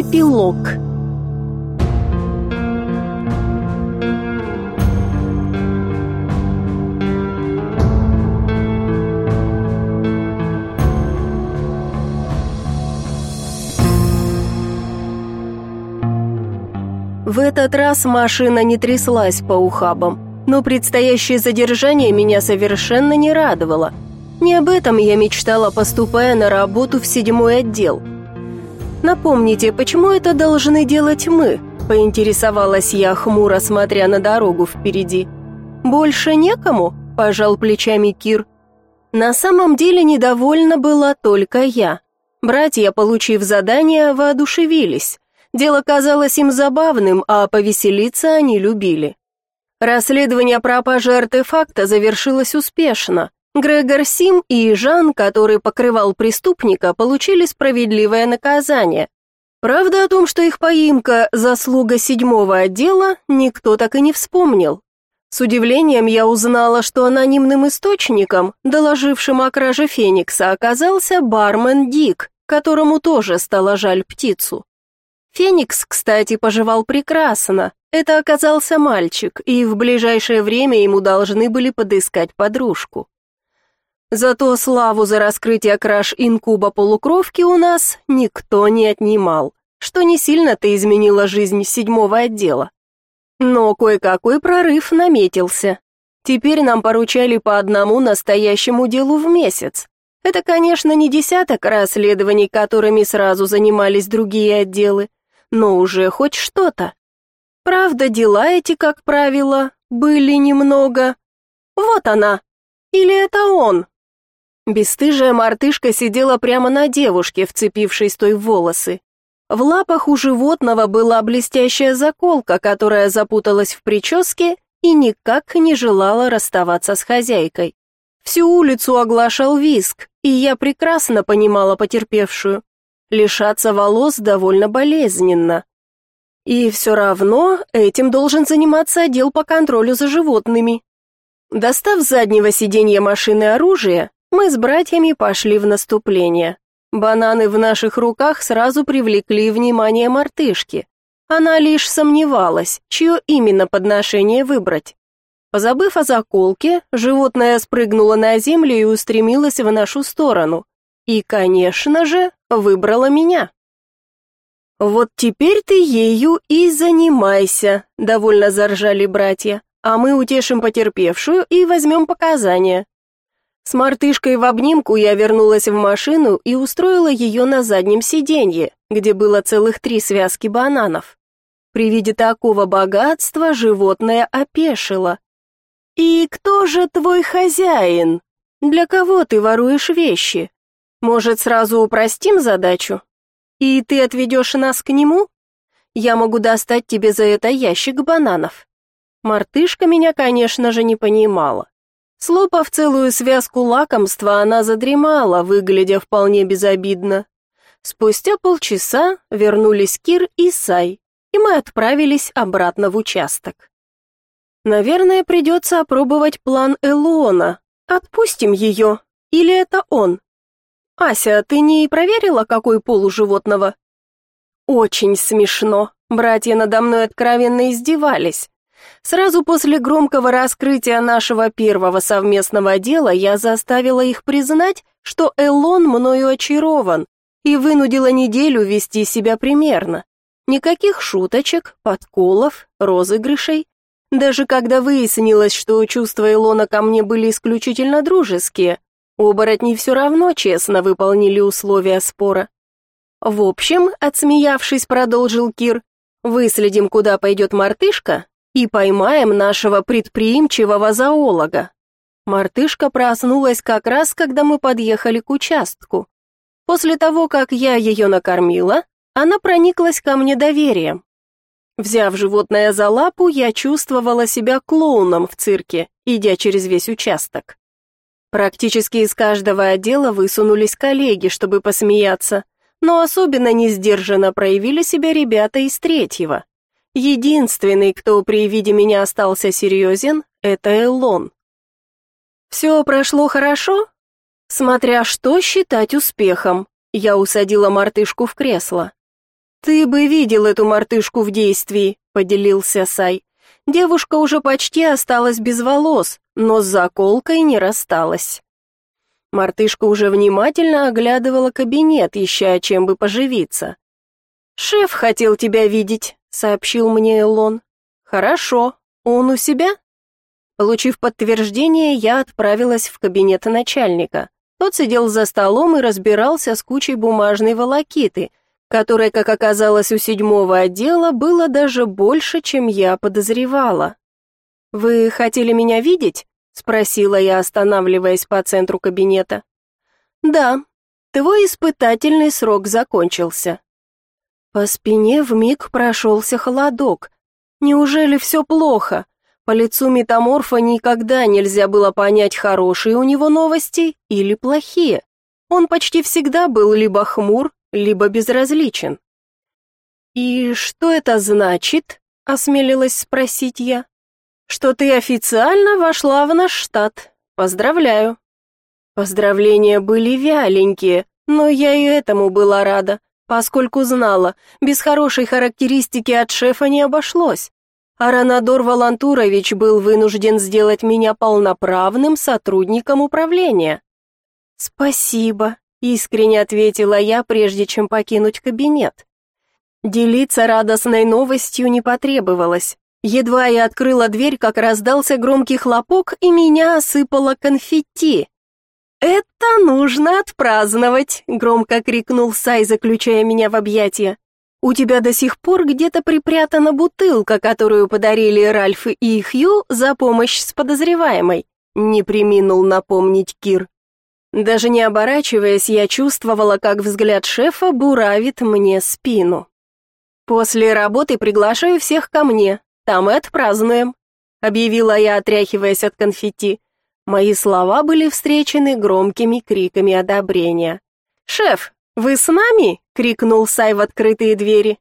Эпилог В этот раз машина не тряслась по ухабам, но предстоящее задержание меня совершенно не радовало. Не об этом я мечтала, поступая на работу в седьмой отдел. «Напомните, почему это должны делать мы?» – поинтересовалась я, хмуро смотря на дорогу впереди. «Больше некому?» – пожал плечами Кир. На самом деле недовольна была только я. Братья, получив задание, воодушевились. Дело казалось им забавным, а повеселиться они любили. Расследование пропажи артефакта завершилось успешно. Грегор Сим и Жан, который покрывал преступника, получили справедливое наказание. Правда о том, что их поимка – заслуга седьмого отдела, никто так и не вспомнил. С удивлением я узнала, что анонимным источником, доложившим о краже Феникса, оказался бармен Дик, которому тоже стало жаль птицу. Феникс, кстати, поживал прекрасно. Это оказался мальчик, и в ближайшее время ему должны были подыскать подружку. Зато славу за раскрытие краж инкуба полукровки у нас никто не отнимал, что не сильно-то изменило жизнь седьмого отдела. Но кое-какой прорыв наметился. Теперь нам поручали по одному настоящему делу в месяц. Это, конечно, не десяток расследований, которыми сразу занимались другие отделы, но уже хоть что-то. Правда, дела эти, как правило, были немного... Вот она! Или это он? Бестыжая мартышка сидела прямо на девушке, вцепившись той в волосы. В лапах у животного была блестящая заколка, которая запуталась в прическе и никак не желала расставаться с хозяйкой. Всю улицу оглашал виск, и я прекрасно понимала потерпевшую. Лишаться волос довольно болезненно. И все равно этим должен заниматься отдел по контролю за животными. Достав с заднего сиденья машины оружие, мы с братьями пошли в наступление. Бананы в наших руках сразу привлекли внимание мартышки. Она лишь сомневалась, чье именно подношение выбрать. Позабыв о заколке, животное спрыгнуло на землю и устремилось в нашу сторону. И, конечно же, выбрала меня. «Вот теперь ты ею и занимайся», — довольно заржали братья, «а мы утешим потерпевшую и возьмем показания». С мартышкой в обнимку я вернулась в машину и устроила ее на заднем сиденье, где было целых три связки бананов. При виде такого богатства животное опешило. «И кто же твой хозяин? Для кого ты воруешь вещи? Может, сразу упростим задачу? И ты отведешь нас к нему? Я могу достать тебе за это ящик бананов». Мартышка меня, конечно же, не понимала. Слопав целую связку лакомства, она задремала, выглядя вполне безобидно. Спустя полчаса вернулись Кир и Сай, и мы отправились обратно в участок. Наверное, придется опробовать план Элуона. Отпустим ее. Или это он? «Ася, ты не проверила, какой пол у животного?» «Очень смешно. Братья надо мной откровенно издевались. Сразу после громкого раскрытия нашего первого совместного дела я заставила их признать, что Элон мною очарован, и вынудила неделю вести себя примерно. Никаких шуточек, подколов, розыгрышей. Даже когда выяснилось, что чувства Элона ко мне были исключительно дружеские, Оборотни все равно честно выполнили условия спора. В общем, отсмеявшись, продолжил Кир, выследим, куда пойдет мартышка, и поймаем нашего предприимчивого зоолога. Мартышка проснулась как раз, когда мы подъехали к участку. После того, как я ее накормила, она прониклась ко мне доверием. Взяв животное за лапу, я чувствовала себя клоуном в цирке, идя через весь участок. Практически из каждого отдела высунулись коллеги, чтобы посмеяться, но особенно несдержанно проявили себя ребята из третьего. Единственный, кто при виде меня остался серьезен, это Эллон. «Все прошло хорошо?» «Смотря что считать успехом», я усадила мартышку в кресло. «Ты бы видел эту мартышку в действии», — поделился Сай. Девушка уже почти осталась без волос, но с заколкой не рассталась. Мартышка уже внимательно оглядывала кабинет, ища чем бы поживиться. «Шеф хотел тебя видеть», — сообщил мне Элон. «Хорошо. Он у себя?» Получив подтверждение, я отправилась в кабинет начальника. Тот сидел за столом и разбирался с кучей бумажной волокиты, которой, как оказалось, у седьмого отдела было даже больше, чем я подозревала. «Вы хотели меня видеть?» — спросила я, останавливаясь по центру кабинета. «Да, твой испытательный срок закончился». По спине вмиг прошелся холодок. Неужели все плохо? По лицу метаморфа никогда нельзя было понять, хорошие у него новости или плохие. Он почти всегда был либо хмур, либо безразличен. «И что это значит?» — осмелилась спросить я. «Что ты официально вошла в наш штат. Поздравляю». Поздравления были вяленькие, но я и этому была рада, поскольку знала, без хорошей характеристики от шефа не обошлось. Аранадор Волантурович был вынужден сделать меня полноправным сотрудником управления. «Спасибо», — искренне ответила я, прежде чем покинуть кабинет. Делиться радостной новостью не потребовалось. Едва я открыла дверь, как раздался громкий хлопок, и меня осыпало конфетти. «Это нужно отпраздновать!» — громко крикнул Сай, заключая меня в объятия. У тебя до сих пор где-то припрятана бутылка, которую подарили Ральф и Хью за помощь с подозреваемой, не приминул напомнить Кир. Даже не оборачиваясь, я чувствовала, как взгляд шефа буравит мне спину. После работы приглашаю всех ко мне, там и отпразднуем, объявила я, отряхиваясь от конфетти. Мои слова были встречены громкими криками одобрения. Шеф, «Вы с нами?» — крикнул Сай в открытые двери.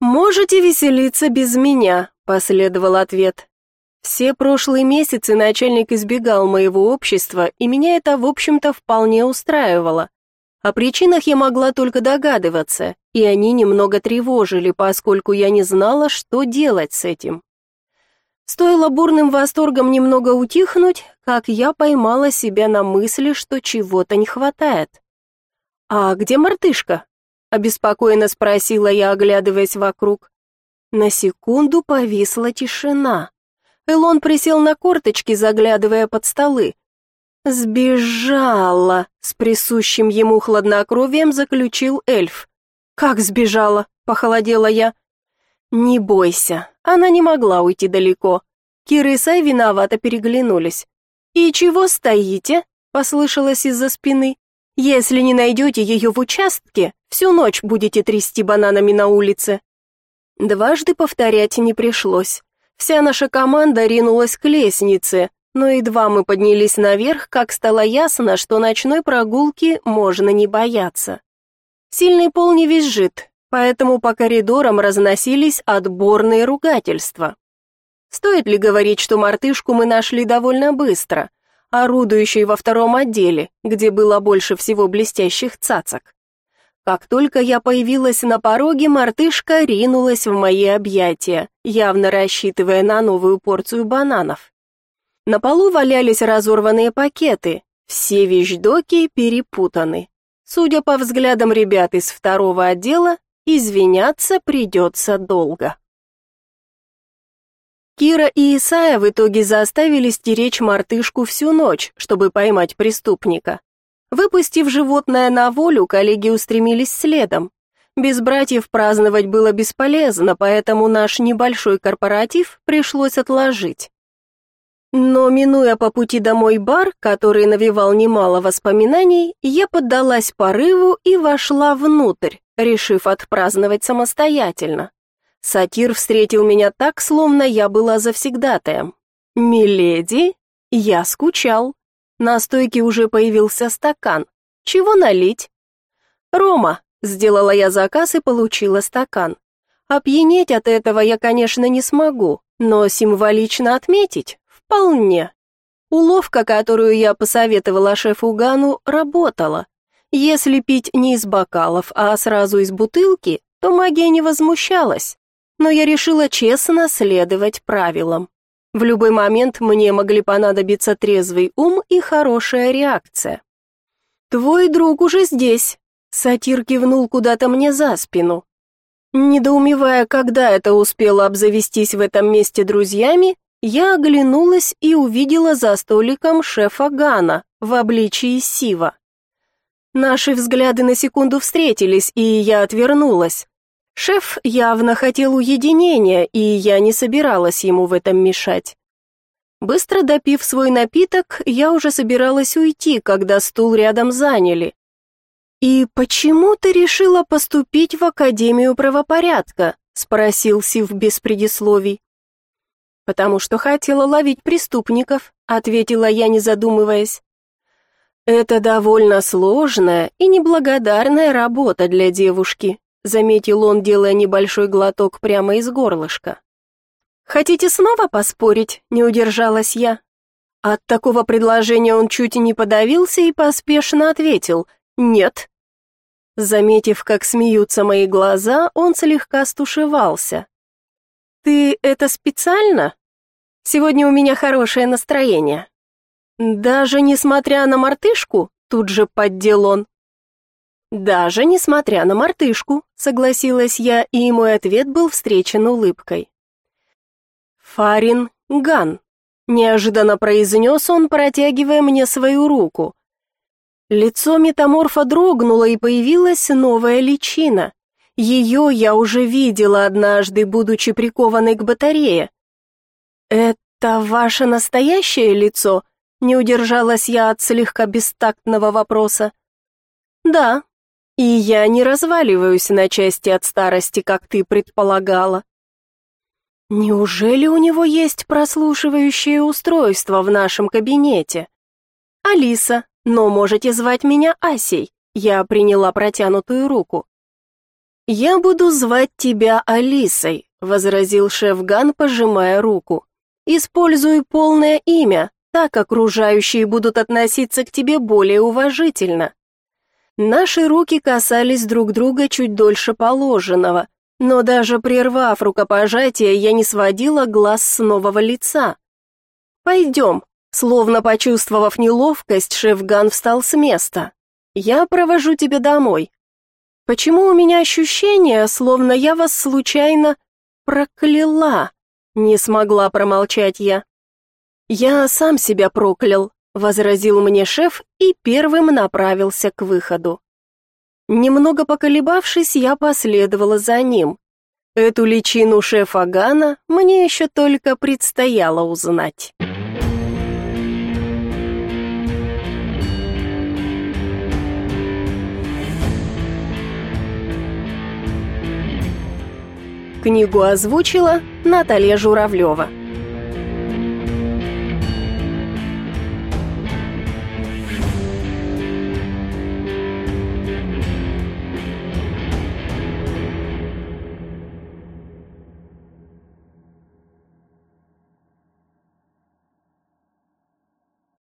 «Можете веселиться без меня», — последовал ответ. Все прошлые месяцы начальник избегал моего общества, и меня это, в общем-то, вполне устраивало. О причинах я могла только догадываться, и они немного тревожили, поскольку я не знала, что делать с этим. Стоило бурным восторгом немного утихнуть, как я поймала себя на мысли, что чего-то не хватает. «А где мартышка?» — обеспокоенно спросила я, оглядываясь вокруг. На секунду повисла тишина. Элон присел на корточки, заглядывая под столы. «Сбежала!» — с присущим ему хладнокровием заключил эльф. «Как сбежала?» — похолодела я. «Не бойся, она не могла уйти далеко». Кира и виновато переглянулись. «И чего стоите?» — послышалось из-за спины. Если не найдете ее в участке, всю ночь будете трясти бананами на улице. Дважды повторять не пришлось. Вся наша команда ринулась к лестнице, но едва мы поднялись наверх, как стало ясно, что ночной прогулки можно не бояться. Сильный пол не визжит, поэтому по коридорам разносились отборные ругательства. Стоит ли говорить, что мартышку мы нашли довольно быстро? орудующей во втором отделе, где было больше всего блестящих цацок. Как только я появилась на пороге, мартышка ринулась в мои объятия, явно рассчитывая на новую порцию бананов. На полу валялись разорванные пакеты, все вещдоки перепутаны. Судя по взглядам ребят из второго отдела, извиняться придется долго. Кира и Исая в итоге заставили стеречь мартышку всю ночь, чтобы поймать преступника. Выпустив животное на волю, коллеги устремились следом. Без братьев праздновать было бесполезно, поэтому наш небольшой корпоратив пришлось отложить. Но, минуя по пути домой бар, который навевал немало воспоминаний, я поддалась порыву и вошла внутрь, решив отпраздновать самостоятельно. Сатир встретил меня так, словно я была завсегдатаем. «Миледи, я скучал». На стойке уже появился стакан. «Чего налить?» «Рома», — сделала я заказ и получила стакан. Опьянеть от этого я, конечно, не смогу, но символично отметить — вполне. Уловка, которую я посоветовала шефу Гану, работала. Если пить не из бокалов, а сразу из бутылки, то магия не возмущалась, но я решила честно следовать правилам. В любой момент мне могли понадобиться трезвый ум и хорошая реакция. «Твой друг уже здесь», — сатир кивнул куда-то мне за спину. Недоумевая, когда это успела обзавестись в этом месте друзьями, я оглянулась и увидела за столиком шефа Гана в обличии Сива. Наши взгляды на секунду встретились, и я отвернулась. Шеф явно хотел уединения, и я не собиралась ему в этом мешать. Быстро допив свой напиток, я уже собиралась уйти, когда стул рядом заняли. «И почему ты решила поступить в Академию правопорядка?» — спросил Сив без предисловий. «Потому что хотела ловить преступников», — ответила я, не задумываясь. «Это довольно сложная и неблагодарная работа для девушки», заметил он, делая небольшой глоток прямо из горлышка. «Хотите снова поспорить?» — не удержалась я. От такого предложения он чуть не подавился и поспешно ответил «нет». Заметив, как смеются мои глаза, он слегка стушевался. «Ты это специально? Сегодня у меня хорошее настроение». «Даже несмотря на мартышку?» — тут же поддел он. «Даже несмотря на мартышку», — согласилась я, и мой ответ был встречен улыбкой. «Фарин Ган», — неожиданно произнес он, протягивая мне свою руку. Лицо метаморфа дрогнуло, и появилась новая личина. Ее я уже видела однажды, будучи прикованной к батарее. «Это ваше настоящее лицо?» Не удержалась я от слегка бестактного вопроса. Да. И я не разваливаюсь на части от старости, как ты предполагала. Неужели у него есть прослушивающее устройство в нашем кабинете? Алиса, но можете звать меня Асей. Я приняла протянутую руку. Я буду звать тебя Алисой, возразил шеф Ган, пожимая руку. Используй полное имя, так окружающие будут относиться к тебе более уважительно. Наши руки касались друг друга чуть дольше положенного, но даже прервав рукопожатие, я не сводила глаз с нового лица. «Пойдем», словно почувствовав неловкость, шеф Ган встал с места. «Я провожу тебя домой». «Почему у меня ощущение, словно я вас случайно прокляла?» Не смогла промолчать я. «Я сам себя проклял», — возразил мне шеф и первым направился к выходу. Немного поколебавшись, я последовала за ним. Эту личину шефа Гана мне еще только предстояло узнать. Книгу озвучила Наталья Журавлева.